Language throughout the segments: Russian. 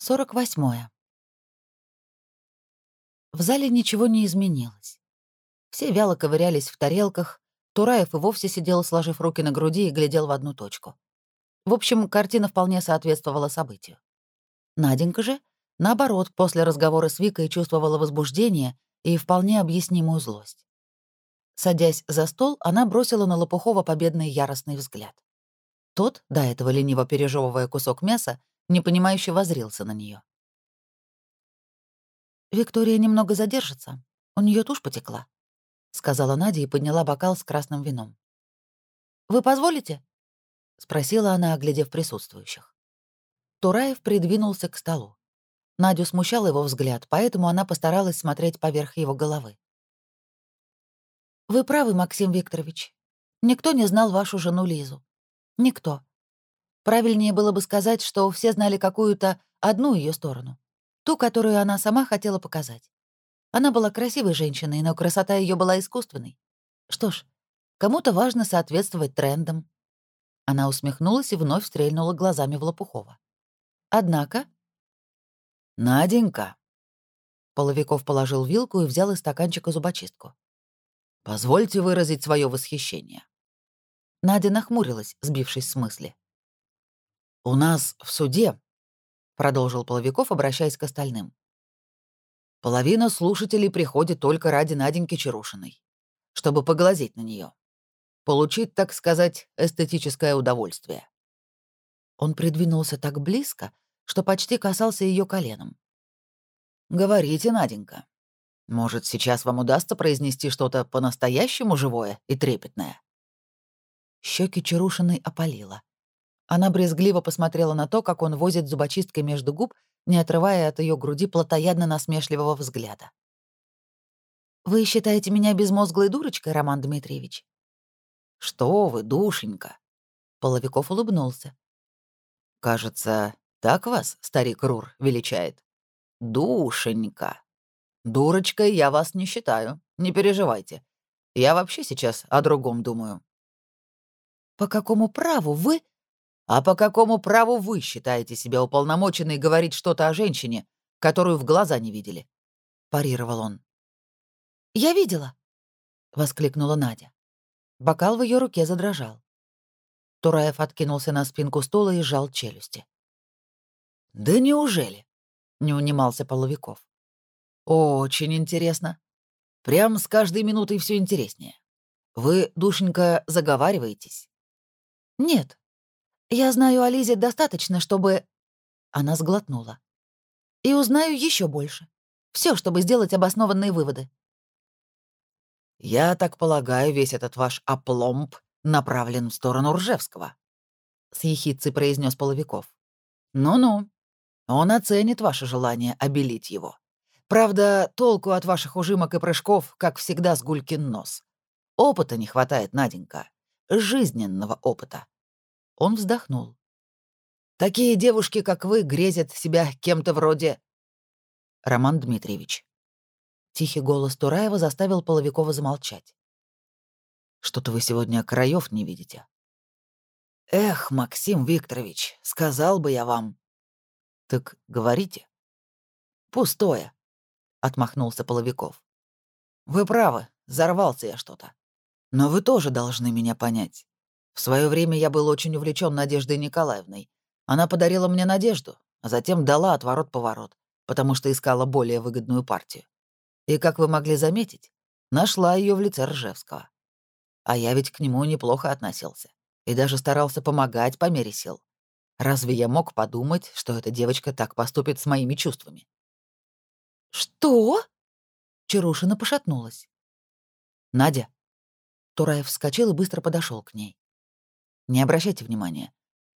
48. В зале ничего не изменилось. Все вяло ковырялись в тарелках, Тураев и вовсе сидел, сложив руки на груди и глядел в одну точку. В общем, картина вполне соответствовала событию. Наденька же, наоборот, после разговора с Викой чувствовала возбуждение и вполне объяснимую злость. Садясь за стол, она бросила на Лопухова победный яростный взгляд. Тот, до этого лениво пережевывая кусок мяса, непонимающе возрился на нее. «Виктория немного задержится. У нее тушь потекла», — сказала Надя и подняла бокал с красным вином. «Вы позволите?» — спросила она, оглядев присутствующих. Тураев придвинулся к столу. Надю смущал его взгляд, поэтому она постаралась смотреть поверх его головы. «Вы правы, Максим Викторович. Никто не знал вашу жену Лизу. Никто. Правильнее было бы сказать, что все знали какую-то одну ее сторону. Ту, которую она сама хотела показать. Она была красивой женщиной, но красота ее была искусственной. Что ж, кому-то важно соответствовать трендам. Она усмехнулась и вновь стрельнула глазами в Лопухова. Однако... «Наденька!» Половиков положил вилку и взял из стаканчика зубочистку. «Позвольте выразить свое восхищение». Надя нахмурилась, сбившись с мысли. «У нас в суде продолжил Половиков, обращаясь к остальным. Половина слушателей приходит только ради Наденьки Чарушиной, чтобы поглазеть на нее, получить, так сказать, эстетическое удовольствие. Он придвинулся так близко, что почти касался ее коленом. «Говорите, Наденька. Может, сейчас вам удастся произнести что-то по-настоящему живое и трепетное?» Щеки Чарушиной опалило. Она брезгливо посмотрела на то, как он возит зубочисткой между губ, не отрывая от ее груди плотоядно-насмешливого взгляда. «Вы считаете меня безмозглой дурочкой, Роман Дмитриевич?» «Что вы, душенька!» Половиков улыбнулся. «Кажется, так вас старик Рур величает? Душенька! Дурочкой я вас не считаю, не переживайте. Я вообще сейчас о другом думаю». «По какому праву вы...» А по какому праву вы считаете себя уполномоченной говорить что-то о женщине, которую в глаза не видели?» — парировал он. «Я видела!» — воскликнула Надя. Бокал в ее руке задрожал. Тураев откинулся на спинку стула и сжал челюсти. «Да неужели?» — не унимался Половиков. «Очень интересно. Прям с каждой минутой все интереснее. Вы, душенька, заговариваетесь?» «Нет, я знаю о Лизе достаточно, чтобы...» Она сглотнула. «И узнаю еще больше. Все, чтобы сделать обоснованные выводы». «Я так полагаю, весь этот ваш опломб направлен в сторону Ржевского», — с ехидцей произнес Половиков. «Ну-ну, он оценит ваше желание обелить его. Правда, толку от ваших ужимок и прыжков, как всегда, с гулькин нос. Опыта не хватает, Наденька. Жизненного опыта. Он вздохнул. «Такие девушки, как вы, грезят себя кем-то вроде...» «Роман Дмитриевич». Тихий голос Тураева заставил Половикова замолчать. «Что-то вы сегодня краев не видите». «Эх, Максим Викторович, сказал бы я вам». «Так говорите». «Пустое», — отмахнулся Половиков. «Вы правы, взорвался я что-то. Но вы тоже должны меня понять. В свое время я был очень увлечен Надеждой Николаевной. Она подарила мне надежду, а затем дала отворот-поворот, потому что искала более выгодную партию. И, как вы могли заметить, нашла ее в лице Ржевского. А я ведь к нему неплохо относился и даже старался помогать по мере сил. Разве я мог подумать, что эта девочка так поступит с моими чувствами? «Что?» Чарушина пошатнулась. «Надя». Тураев вскочил и быстро подошел к ней. Не обращайте внимания.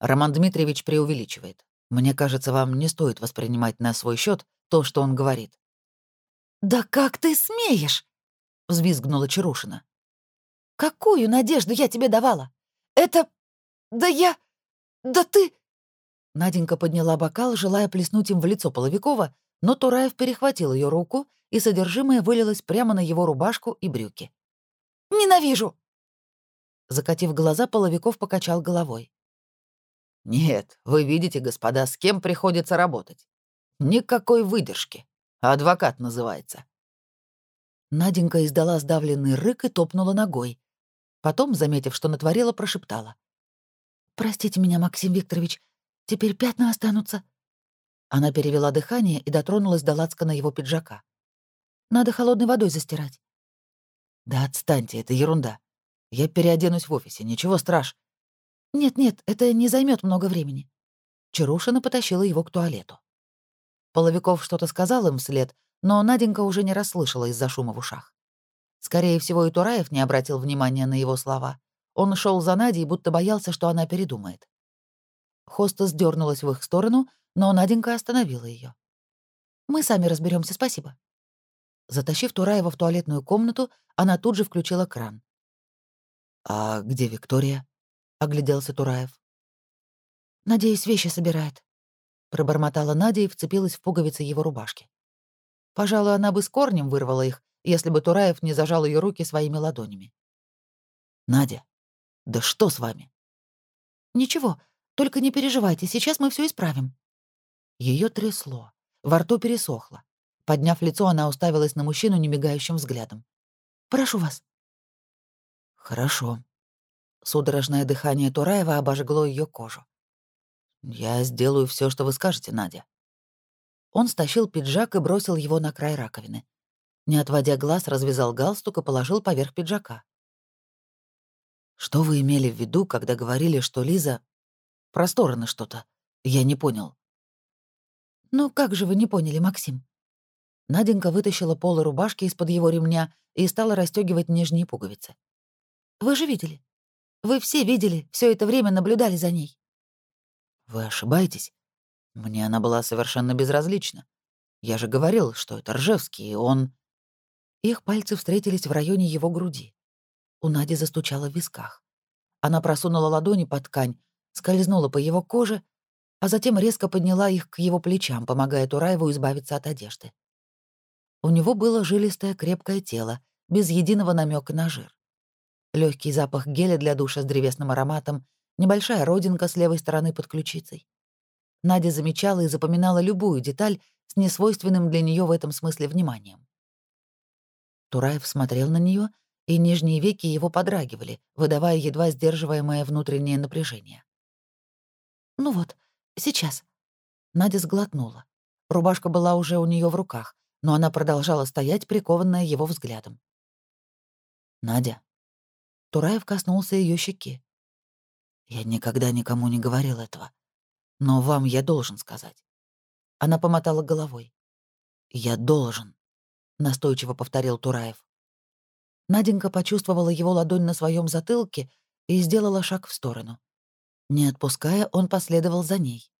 Роман Дмитриевич преувеличивает. Мне кажется, вам не стоит воспринимать на свой счет то, что он говорит. «Да как ты смеешь?» — взвизгнула Чарушина. «Какую надежду я тебе давала? Это... Да я... Да ты...» Наденька подняла бокал, желая плеснуть им в лицо Половикова, но Тураев перехватил ее руку, и содержимое вылилось прямо на его рубашку и брюки. «Ненавижу!» Закатив глаза, Половиков покачал головой. «Нет, вы видите, господа, с кем приходится работать. Никакой выдержки. Адвокат называется. Наденька издала сдавленный рык и топнула ногой. Потом, заметив, что натворила, прошептала. «Простите меня, Максим Викторович, теперь пятна останутся». Она перевела дыхание и дотронулась до на его пиджака. «Надо холодной водой застирать». «Да отстаньте, это ерунда. Я переоденусь в офисе, ничего страш». «Нет-нет, это не займет много времени». Чарушина потащила его к туалету. Половиков что-то сказал им вслед, но Наденька уже не расслышала из-за шума в ушах. Скорее всего, и Тураев не обратил внимания на его слова. Он шел за Надей, будто боялся, что она передумает. Хостес дернулась в их сторону, но Наденька остановила ее. «Мы сами разберемся, спасибо». Затащив Тураева в туалетную комнату, она тут же включила кран. «А где Виктория?» — огляделся Тураев. «Надеюсь, вещи собирает», — пробормотала Надя и вцепилась в пуговицы его рубашки. Пожалуй, она бы с корнем вырвала их, если бы Тураев не зажал ее руки своими ладонями. «Надя, да что с вами?» «Ничего, только не переживайте, сейчас мы все исправим». Ее трясло, во рту пересохло. Подняв лицо, она уставилась на мужчину немигающим взглядом. «Прошу вас». «Хорошо». Судорожное дыхание Тураева обожгло ее кожу. «Я сделаю все, что вы скажете, Надя». Он стащил пиджак и бросил его на край раковины. Не отводя глаз, развязал галстук и положил поверх пиджака. «Что вы имели в виду, когда говорили, что Лиза... Про стороны что-то? Я не понял». «Ну как же вы не поняли, Максим?» Наденька вытащила полы рубашки из-под его ремня и стала расстегивать нижние пуговицы. «Вы же видели. Вы все видели, все это время наблюдали за ней». «Вы ошибаетесь. Мне она была совершенно безразлична. Я же говорил, что это Ржевский, и он...» Их пальцы встретились в районе его груди. У Нади застучало в висках. Она просунула ладони под ткань, скользнула по его коже, а затем резко подняла их к его плечам, помогая Тураеву избавиться от одежды. У него было жилистое крепкое тело, без единого намека на жир. Легкий запах геля для душа с древесным ароматом, небольшая родинка с левой стороны под ключицей. Надя замечала и запоминала любую деталь с несвойственным для нее в этом смысле вниманием. Тураев смотрел на нее, и нижние веки его подрагивали, выдавая едва сдерживаемое внутреннее напряжение. «Ну вот, сейчас». Надя сглотнула. Рубашка была уже у нее в руках, но она продолжала стоять, прикованная его взглядом. «Надя». Тураев коснулся ее щеки. «Я никогда никому не говорил этого. Но вам я должен сказать». Она помотала головой. «Я должен», — настойчиво повторил Тураев. Наденька почувствовала его ладонь на своем затылке и сделала шаг в сторону. Не отпуская, он последовал за ней.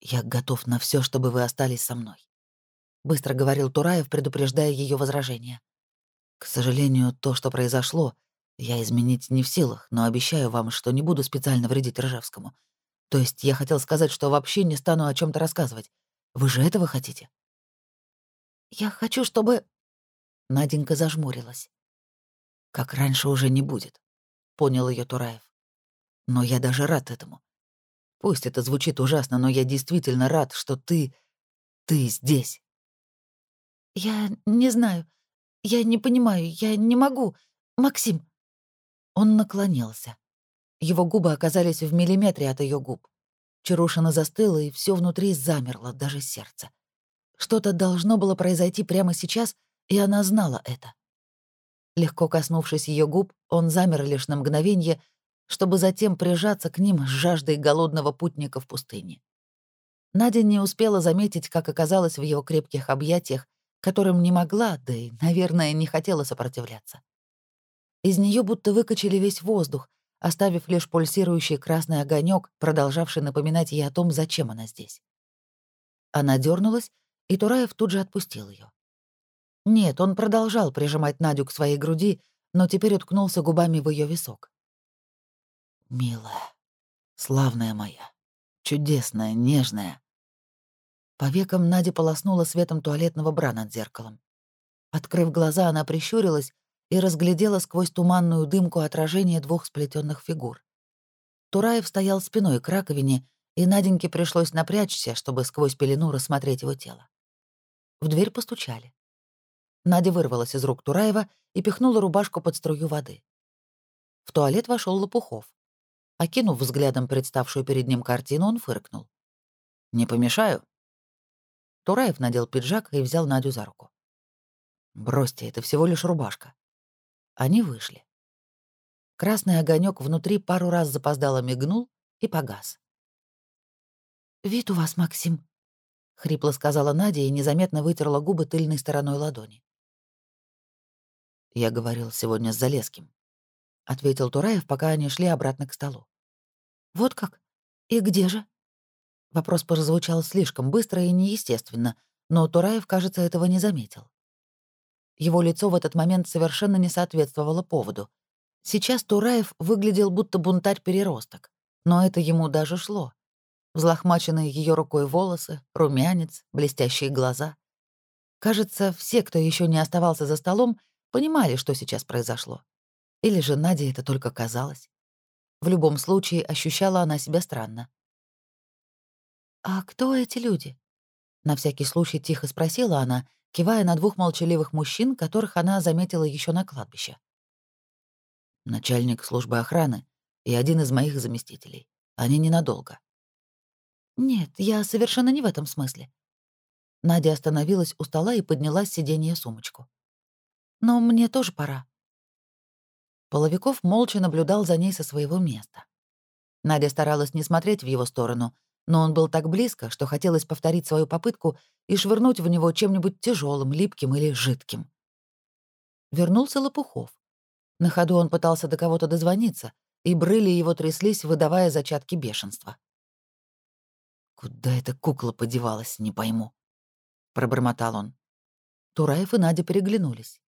«Я готов на все, чтобы вы остались со мной», — быстро говорил Тураев, предупреждая ее возражения. «К сожалению, то, что произошло, я изменить не в силах, но обещаю вам, что не буду специально вредить Ржевскому. То есть я хотел сказать, что вообще не стану о чем то рассказывать. Вы же этого хотите?» «Я хочу, чтобы...» Наденька зажмурилась. «Как раньше уже не будет», — понял ее Тураев. «Но я даже рад этому. Пусть это звучит ужасно, но я действительно рад, что ты... ты здесь». «Я не знаю. Я не понимаю. Я не могу. Максим». Он наклонился. Его губы оказались в миллиметре от ее губ. Чарушина застыла, и все внутри замерло, даже сердце. Что-то должно было произойти прямо сейчас, и она знала это. Легко коснувшись ее губ, он замер лишь на мгновение, чтобы затем прижаться к ним с жаждой голодного путника в пустыне. Надя не успела заметить, как оказалась в его крепких объятиях, которым не могла, да и, наверное, не хотела сопротивляться. Из нее будто выкачали весь воздух, оставив лишь пульсирующий красный огонек, продолжавший напоминать ей о том, зачем она здесь. Она дернулась, и Тураев тут же отпустил ее. Нет, он продолжал прижимать Надю к своей груди, но теперь уткнулся губами в ее висок. «Милая, славная моя, чудесная, нежная». По векам Надя полоснула светом туалетного бра над зеркалом. Открыв глаза, она прищурилась и разглядела сквозь туманную дымку отражение двух сплетенных фигур. Тураев стоял спиной к раковине и Наденьке пришлось напрячься, чтобы сквозь пелену рассмотреть его тело. В дверь постучали. Надя вырвалась из рук Тураева и пихнула рубашку под струю воды. В туалет вошел Лопухов. Окинув взглядом представшую перед ним картину, он фыркнул. «Не помешаю?» Тураев надел пиджак и взял Надю за руку. «Бросьте, это всего лишь рубашка». Они вышли. Красный огонек внутри пару раз запоздало мигнул и погас. «Вид у вас, Максим», — хрипло сказала Надя и незаметно вытерла губы тыльной стороной ладони. «Я говорил сегодня с Залеским», — ответил Тураев, пока они шли обратно к столу. «Вот как? И где же?» Вопрос прозвучал слишком быстро и неестественно, но Тураев, кажется, этого не заметил. Его лицо в этот момент совершенно не соответствовало поводу. Сейчас Тураев выглядел будто бунтарь-переросток, но это ему даже шло. Взлохмаченные ее рукой волосы, румянец, блестящие глаза. Кажется, все, кто еще не оставался за столом, понимали, что сейчас произошло. Или же Наде это только казалось. В любом случае, ощущала она себя странно. «А кто эти люди?» На всякий случай тихо спросила она, кивая на двух молчаливых мужчин, которых она заметила еще на кладбище. «Начальник службы охраны и один из моих заместителей. Они ненадолго». «Нет, я совершенно не в этом смысле». Надя остановилась у стола и подняла с сиденья сумочку. Но мне тоже пора. Половиков молча наблюдал за ней со своего места. Надя старалась не смотреть в его сторону, но он был так близко, что хотелось повторить свою попытку и швырнуть в него чем-нибудь тяжелым, липким или жидким. Вернулся Лопухов. На ходу он пытался до кого-то дозвониться, и брыли его тряслись, выдавая зачатки бешенства. «Куда эта кукла подевалась, не пойму», — пробормотал он. Тураев и Надя переглянулись.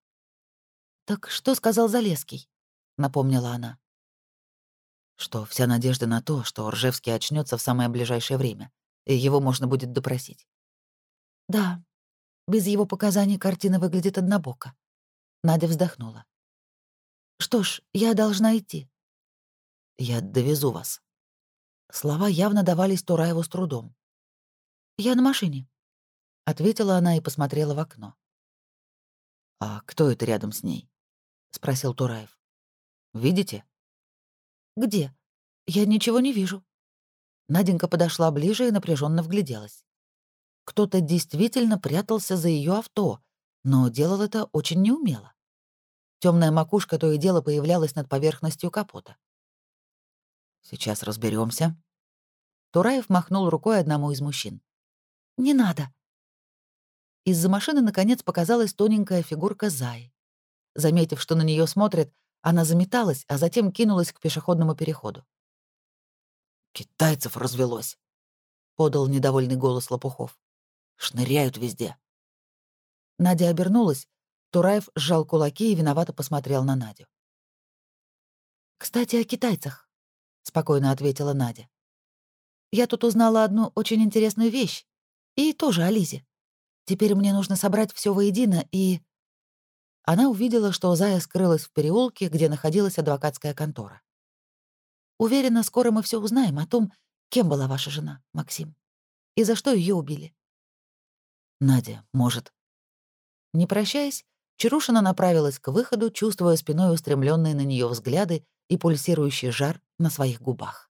«Так что сказал Залеский?» — напомнила она. Что вся надежда на то, что Ржевский очнется в самое ближайшее время, и его можно будет допросить. «Да, без его показаний картина выглядит однобоко». Надя вздохнула. «Что ж, я должна идти». «Я довезу вас». Слова явно давались Тураеву с трудом. «Я на машине», — ответила она и посмотрела в окно. «А кто это рядом с ней?» спросил Тураев. Видите? Где? Я ничего не вижу. Наденька подошла ближе и напряженно вгляделась. Кто-то действительно прятался за ее авто, но делал это очень неумело. Темная макушка то и дело появлялась над поверхностью капота. Сейчас разберемся. Тураев махнул рукой одному из мужчин. «Не надо». Из-за машины, наконец, показалась тоненькая фигурка Заи. Заметив, что на нее смотрят, она заметалась, а затем кинулась к пешеходному переходу. «Китайцев развелось», — подал недовольный голос Лопухов. «Шныряют везде». Надя обернулась, Тураев сжал кулаки и виновато посмотрел на Надю. «Кстати, о китайцах», — спокойно ответила Надя. «Я тут узнала одну очень интересную вещь, и тоже о Лизе. Теперь мне нужно собрать все воедино и...» она увидела, что Зая скрылась в переулке, где находилась адвокатская контора. «Уверена, скоро мы все узнаем о том, кем была ваша жена, Максим, и за что ее убили». «Надя, может...» Не прощаясь, Чарушина направилась к выходу, чувствуя спиной устремленные на нее взгляды и пульсирующий жар на своих губах.